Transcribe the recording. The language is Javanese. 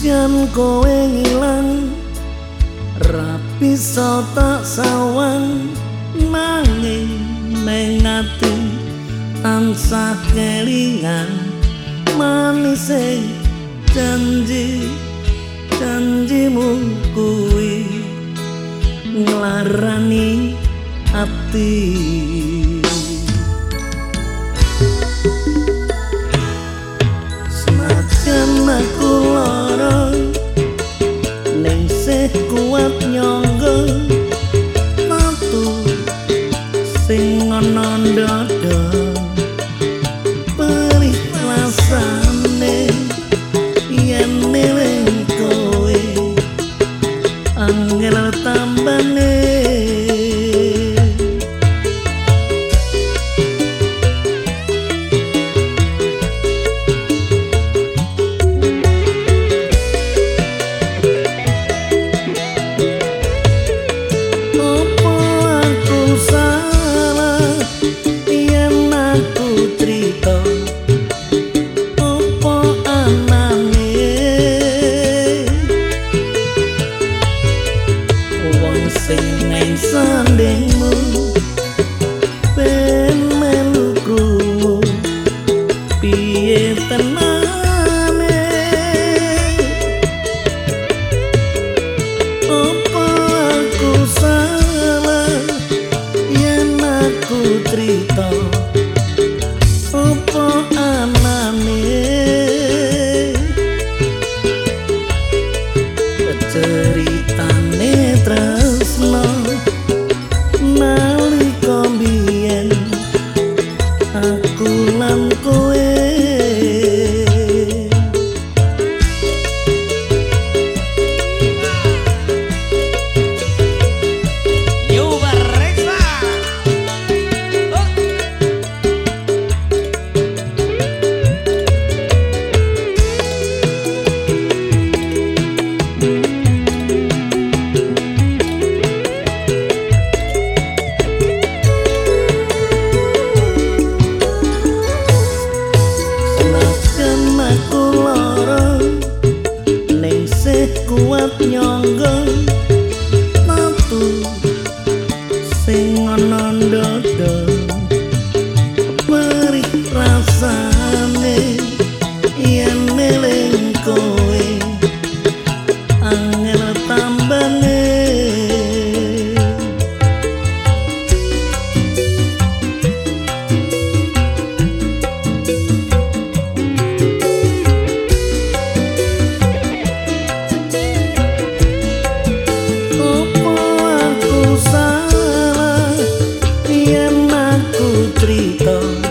senajan kowe ngilang rapi tak sawang nanging mengati tansah kelingan. Manis janji janjimu kuwi nglarani ati nhóp nhon cerita